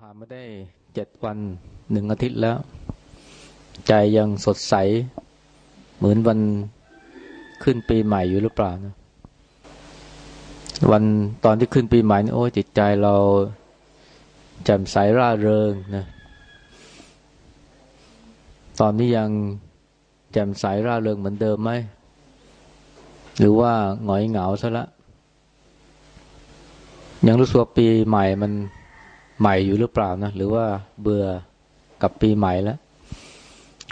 ผ่านมาได้เจ็ดวันหนึ่งอาทิตย์แล้ว ใจยังสดใส เหมือนวันขึ้นปีใหม่อยู่หรือเปล่านะวันตอนที่ขึ้นปีใหม่นี่โอ้จิตใจเราแจ่มใสร่าเริงนะตอนนี้ยังแจ่มใสร่าเริงเหมือนเดิมไหมหรือว่าหงอยเหงาซะละยังรู้สึกว่าปีใหม่มัน ใหม่อยู่หรือเปล่านะหรือว่าเบื่อกับปีใหม่แล้ว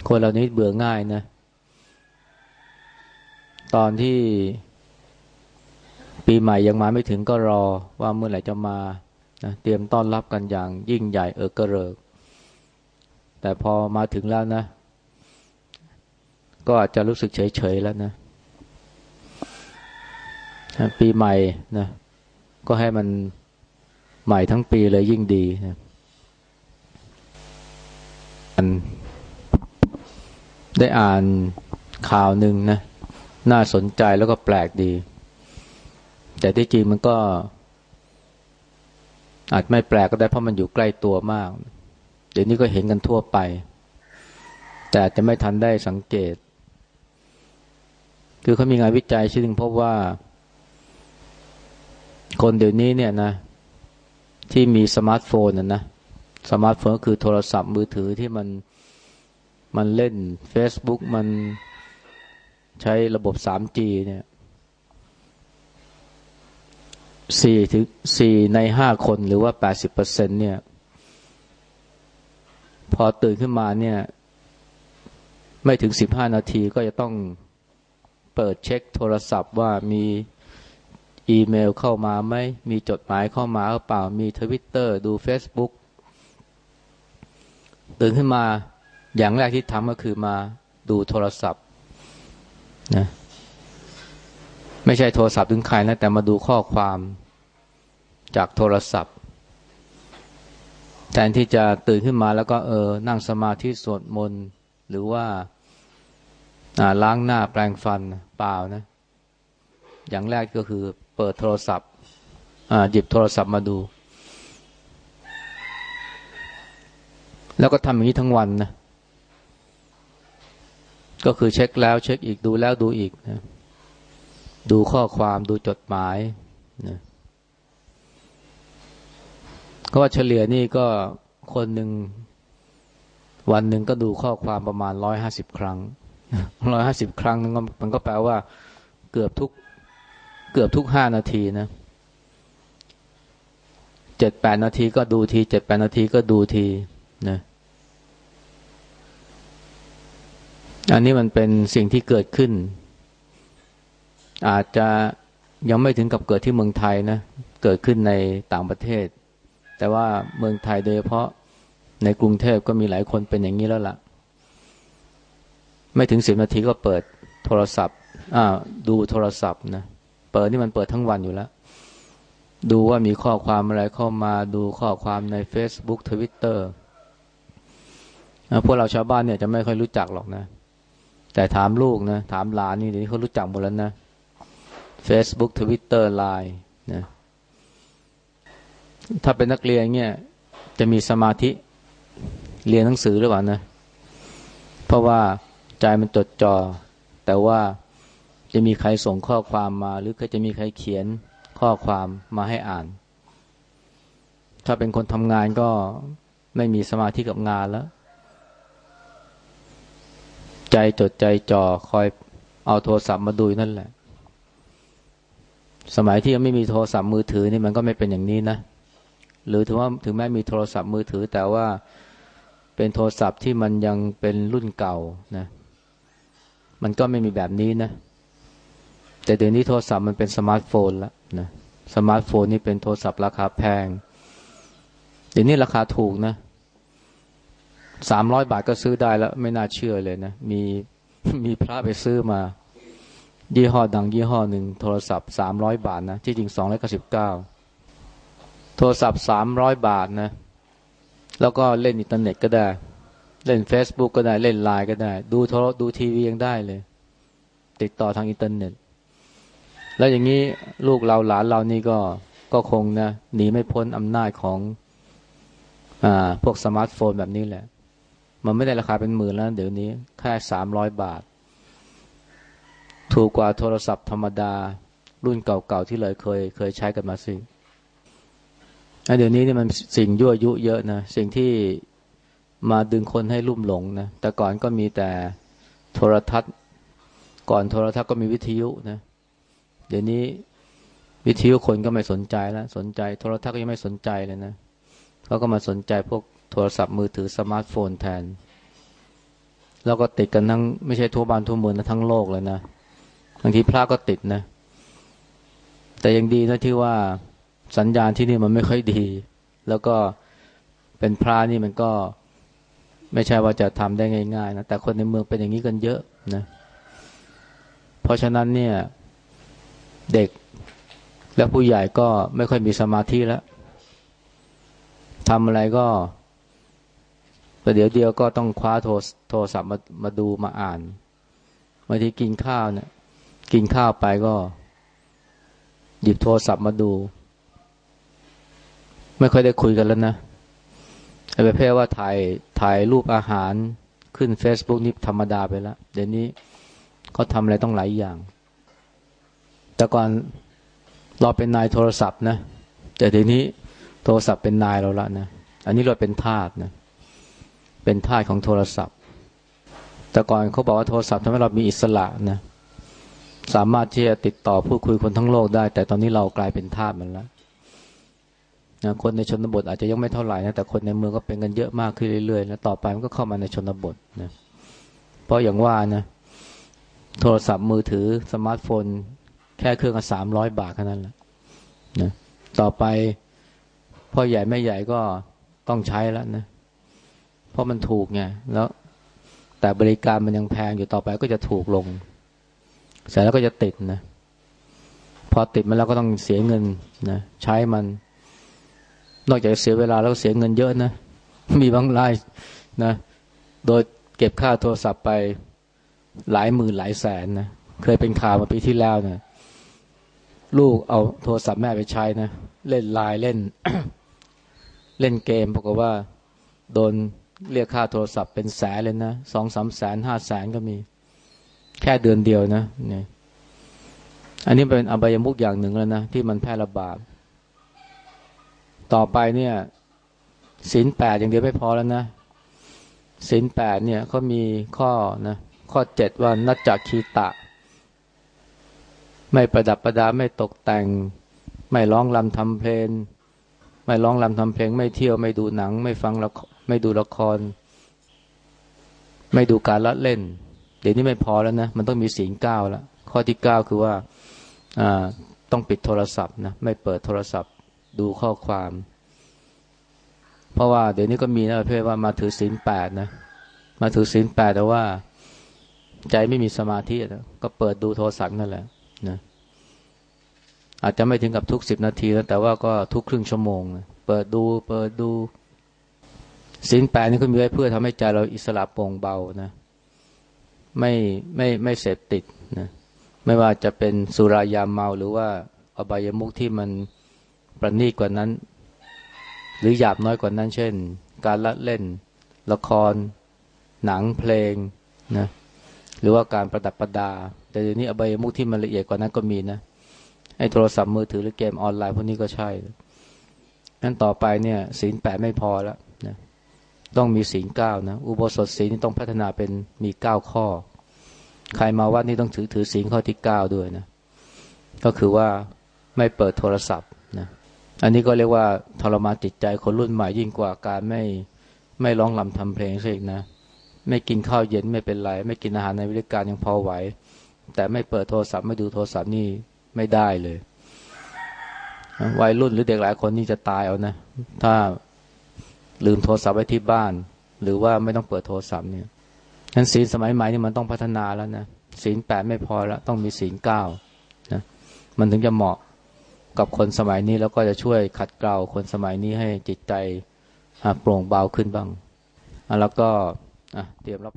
คนเรานี้เบื่อง่ายนะ ตอนที่ปีใหม่ยังมาไม่ถึงก็รอว่าเมื่อไหร่จะมานะเตรียมต้อนรับกันอย่างยิ่งใหญ่เออกระเริก แต่พอมาถึงแล้วนะ ก็อาจจะรู้สึกเฉยๆแล้วนะ ปีใหม่นะ ก็ให้มัน ใหม่ทั้งปีเลยยิ่งดีนะได้อ่านข่าวหนึ่งนะ น่าสนใจแล้วก็แปลกดี แต่ที่จริงมันก็ อาจไม่แปลกก็ได้เพราะมันอยู่ใกล้ตัวมาก เดี๋ยวนี้ก็เห็นกันทั่วไป แต่จะไม่ทันได้สังเกต คือเขามีงานวิจัยชิ้นหนึ่งพบว่า คนเดี๋ยวนี้เนี่ยนะ ที่มีสมาร์ทโฟนนะนะสมาร์ทโฟนก็คือโทรศัพท์มือถือที่มันมันเล่น Facebook มันใช้ระบบ 3G เนี่ยสี่ถึงสี่ในห้าคนหรือว่าแปดสิบเปอร์เซ็นเนี่ย พอตื่นขึ้นมาเนี่ย ไม่ถึงสิบห้านาทีก็จะต้องเปิดเช็คโทรศัพท์ว่ามี อีเมลเข้ามาไหม มีจดหมายเข้ามาหรือเปล่า มีทวิตเตอร์ดู Facebook ตื่นขึ้นมาอย่างแรกที่ทำก็คือมาดูโทรศัพท์นะไม่ใช่โทรศัพท์ถึงใครนะ แต่มาดูข้อความจากโทรศัพท์ แทนที่จะตื่นขึ้นมาแล้วก็เออ นั่งสมาธิสวดมนต์ หรือว่าล้างหน้าแปรงฟันเปล่านะ อย่างแรกก็คือ เปิดโทรศัพท์หยิบโทรศัพท์มาดู แล้วก็ทำอย่างนี้ทั้งวันนะ ก็คือเช็คแล้วเช็คอีกดูแล้วดูอีกนะดูข้อความดูจดหมายนะก็ว่าเฉลี่ยนี่ก็คนหนึ่งวันหนึ่งก็ดูข้อความประมาณร้อยห้าสิบครั้งร้อยห้าสิบครั้งนึงมันก็แปลว่าเกือบทุก เกือบทุกห้านาทีนะเจ็ดแปดนาทีก็ดูทีเจ็ดแปดนาทีก็ดูทีนะอันนี้มันเป็นสิ่งที่เกิดขึ้น อาจจะยังไม่ถึงกับเกิดที่เมืองไทยนะ เกิดขึ้นในต่างประเทศ แต่ว่าเมืองไทยโดยเฉพาะในกรุงเทพก็มีหลายคนเป็นอย่างนี้แล้วละ่ะ ไม่ถึงสิบนาทีก็เปิดโทรศัพท์อ่าดูโทรศัพท์นะ เปิดนี่มันเปิดทั้งวันอยู่แล้ว ดูว่ามีข้อความอะไรเข้ามาดูข้อความใน Facebook Twitter พวกเราชาวบ้านเนี่ยจะไม่ค่อยรู้จักหรอกนะ แต่ถามลูกนะ ถามหลานนี่เดี๋ยวนี้เขารู้จักหมดแล้วนะ Facebook Twitter Line นะถ้าเป็นนักเรียนเนี่ย จะมีสมาธิเรียนหนังสือหรือเปล่านะ เพราะว่าใจมันจดจอ่อแต่ว่า จะมีใครส่งข้อความมา หรือก็จะมีใครเขียนข้อความมาให้อ่าน ถ้าเป็นคนทำงานก็ไม่มีสมาธิกับงานแล้ว ใจจดใจจ่อคอยเอาโทรศัพท์มาดูนั่นแหละ สมัยที่ยังไม่มีโทรศัพท์มือถือนี่มันก็ไม่เป็นอย่างนี้นะ หรือถึงว่าถึงแม้มีโทรศัพท์มือถือ แต่ว่าเป็นโทรศัพท์ที่มันยังเป็นรุ่นเก่านะ มันก็ไม่มีแบบนี้นะ แต่เดี๋ยวนี้โทรศัพท์มันเป็นสมาร์ทโฟนแล้วนะสมาร์ทโฟนนี่เป็นโทรศัพท์ราคาแพง เดี๋ยวนี้ราคาถูกนะสามร้อยบาทก็ซื้อได้แล้ว ไม่น่าเชื่อเลยนะ มีมีพระไปซื้อมา ยี่ห้อดังยี่ห้อหนึ่งโทรศัพท์สามร้อยบาทนะที่จริงสองร้อยเก้าสิบเก้าโทรศัพท์สามร้อยบาทนะ แล้วก็เล่นอินเทอร์เน็ตก็ได้ เล่น Facebook ก็ได้เล่นไลน์ก็ได้ ดูโทรดูทีวียังได้เลย ติดต่อทางอินเทอร์เน็ต แล้วอย่างนี้ลูกเราหลานเรานี่ก็ก็คงนะหนีไม่พ้นอำนาจของอ่าพวกสมาร์ทโฟนแบบนี้แหละ มันไม่ได้ราคาเป็นหมื่นแล้ว เดี๋ยวนี้แค่สามร้อยบาท ถูกกว่าโทรศัพท์ธรรมดา รุ่นเก่าๆที่เราเคย เคยใช้กันมาสิเดี๋ยวนี้นี่มันสิ่งยั่วยุเยอะนะสิ่งที่มาดึงคนให้ลุ่มหลงนะแต่ก่อนก็มีแต่โทรทัศน์ ก่อนโทรทัศน์ก็มีวิทยุนะ เดี๋ยวนี้วิทยุคนก็ไม่สนใจแล้ว สนใจ โทรทัศน์ก็ยังไม่สนใจเลยนะเขาก็มาสนใจพวกโทรศัพท์มือถือสมาร์ทโฟนแทน แล้วก็ติดกันทั้งไม่ใช่ทั่วบ้านทั่วเมืองนะทั้งโลกเลยนะบางทีพระก็ติดนะ แต่ยังดีนะที่ว่าสัญญาณที่นี่มันไม่ค่อยดี แล้วก็เป็นพระนี่มันก็ไม่ใช่ว่าจะทำได้ง่ายๆนะแต่คนในเมืองเป็นอย่างนี้กันเยอะนะ เพราะฉะนั้นเนี่ย เด็ก และผู้ใหญ่ก็ไม่ค่อยมีสมาธิแล้วทำอะไรก็ประเดี๋ยวเดียวก็ต้องคว้าโทรโทรศัพท์มามาดูมาอ่านบางทีกินข้าวเนี่ยกินข้าวไปก็ หยิบโทรศัพท์มาดู ไม่ค่อยได้คุยกันแล้วนะไอ้ประเภทว่าถ่ายถ่ายรูปอาหารขึ้น Facebook นี่ธรรมดาไปแล้วเดี๋ยวนี้เขาทำอะไรต้องหลายอย่าง แต่ก่อนเราเป็นนายโทรศัพท์นะแต่เดี๋ยวนี้โทรศัพท์เป็นนายเราละนะอันนี้เราเป็นทาสนะเป็นทาสของโทรศัพท์ แต่ก่อนเขาบอกว่าโทรศัพท์ทำให้เรามีอิสระนะสามารถที่จะติดต่อพูดคุยคนทั้งโลกได้ แต่ตอนนี้เรากลายเป็นทาสมันแล้วนะคนในชนบทอาจจะยังไม่เท่าไหร่นะแต่คนในเมืองก็เป็นกันเยอะมากขึ้นเรื่อยๆแล้วต่อไปมันก็เข้ามาในชนบทนะเพราะอย่างว่านะโทรศัพท์มือถือสมาร์ทโฟน แค่เครื่องละสามร้อยบาทแค่นั้นแหละนะต่อไปพ่อใหญ่แม่ใหญ่ก็ต้องใช้แล้วนะ เพราะมันถูกไงแล้วแต่บริการมันยังแพงอยู่ต่อไปก็จะถูกลง เสร็จแล้วก็จะติดนะพอติดมันแล้วก็ต้องเสียเงินนะใช้มัน นอกจากเสียเวลาแล้วเสียเงินเยอะนะมีบางรายนะ โดยเก็บค่าโทรศัพท์ไปหลายหมื่นหลายแสนนะเคยเป็นข่าวมาปีที่แล้วนะ ลูกเอาโทรศัพท์แม่ไปใช้นะ เล่นไลน์เล่น เล่นเกมบอกว่า โดนเรียกค่าโทรศัพท์เป็นแสนเลยนะสองสามแสนห้าแสนก็มี แค่เดือนเดียวนะเนี่ยอันนี้เป็นอบายมุกอย่างหนึ่งแล้วนะ ที่มันแพร่ระบาด ต่อไปเนี่ยศีลแปดอย่างเดียวไม่พอแล้วนะศีลแปดเนี่ยเขามีข้อนะข้อเจ็ดว่านัจจคีตะ ไม่ประดับประดาไม่ตกแต่ง ไม่ร้องลำทำเพลง ไม่ร้องรำทำเพลง ไม่เที่ยวไม่ดูหนัง ไม่ฟังละไม่ดูละคร ไม่ดูการละเล่น เดี๋ยวนี้ไม่พอแล้วนะ มันต้องมีสีงเก้าแล้วข้อที่เก้าคือว่าอ่าต้องปิดโทรศัพท์นะไม่เปิดโทรศัพท์ดูข้อความ เพราะว่าเดี๋ยวนี้ก็มีนะประเภทว่ามาถือศีลแปดนะมาถือศีลแปดแต่ว่า ใจไม่มีสมาธินะก็เปิดดูโทรศัพท์นั่นแหละ นะอาจจะไม่ถึงกับทุกสิบนาทีแล้วแต่ว่าก็ทุกครึ่งชั่วโมงนะเปิดดูเปิดดูสินแปดนี่ก็มีไว้เพื่อทำให้ใจเราอิสระโปร่งเบานะไม่ไม่ไม่เสพติดนะไม่ว่าจะเป็นสุรายามเมาหรือว่าอบายมุกที่มันประณีตกว่านั้น หรือหยาบน้อยกว่านั้น เช่น การละเล่น ละคร หนังเพลงนะ รือว่าการประดับประดา แต่เดี๋ยวนี้อบายมุกที่มันละเอียดกว่านั้นก็มีนะไอ้โทรศัพท์มือถือหรือเกมออนไลน์พวกนี้ก็ใช่นั้นต่อไปเนี่ยศีลแปดไม่พอแล้วนะต้องมีศีลเก้านะอุโบสถศีลนี่ต้องพัฒนาเป็นมีเก้าข้อ ใครมาวัดนี่ต้องถือถือศีลข้อที่เก้าด้วยนะก็คือว่าไม่เปิดโทรศัพท์นะอันนี้ก็เรียกว่าทรมานจิตใจคนรุ่นใหม่ยิ่งกว่าการไม่ไม่ร้องลำทำเพลงซะอีกนะ ไม่กินข้าวเย็นไม่เป็นไร ไม่กินอาหารในวิริการยังพอไหว แต่ไม่เปิดโทรศัพท์ไม่ดูโทรศัพท์นี่ไม่ได้เลยวัยรุ่นหรือเด็กหลายคนนี่จะตายเอานะ ถ้าลืมโทรศัพท์ไว้ที่บ้าน หรือว่าไม่ต้องเปิดโทรศัพท์เนี่ยนั้นศีลสมัยใหม่นี่มันต้องพัฒนาแล้วนะศีลแปดไม่พอแล้วต้องมีศีลเก้านะมันถึงจะเหมาะกับคนสมัยนี้แล้วก็จะช่วยขัดเกลาคนสมัยนี้ให้จิตใจโปร่งเบาขึ้นบ้างแล้วก็ เตรียมรับ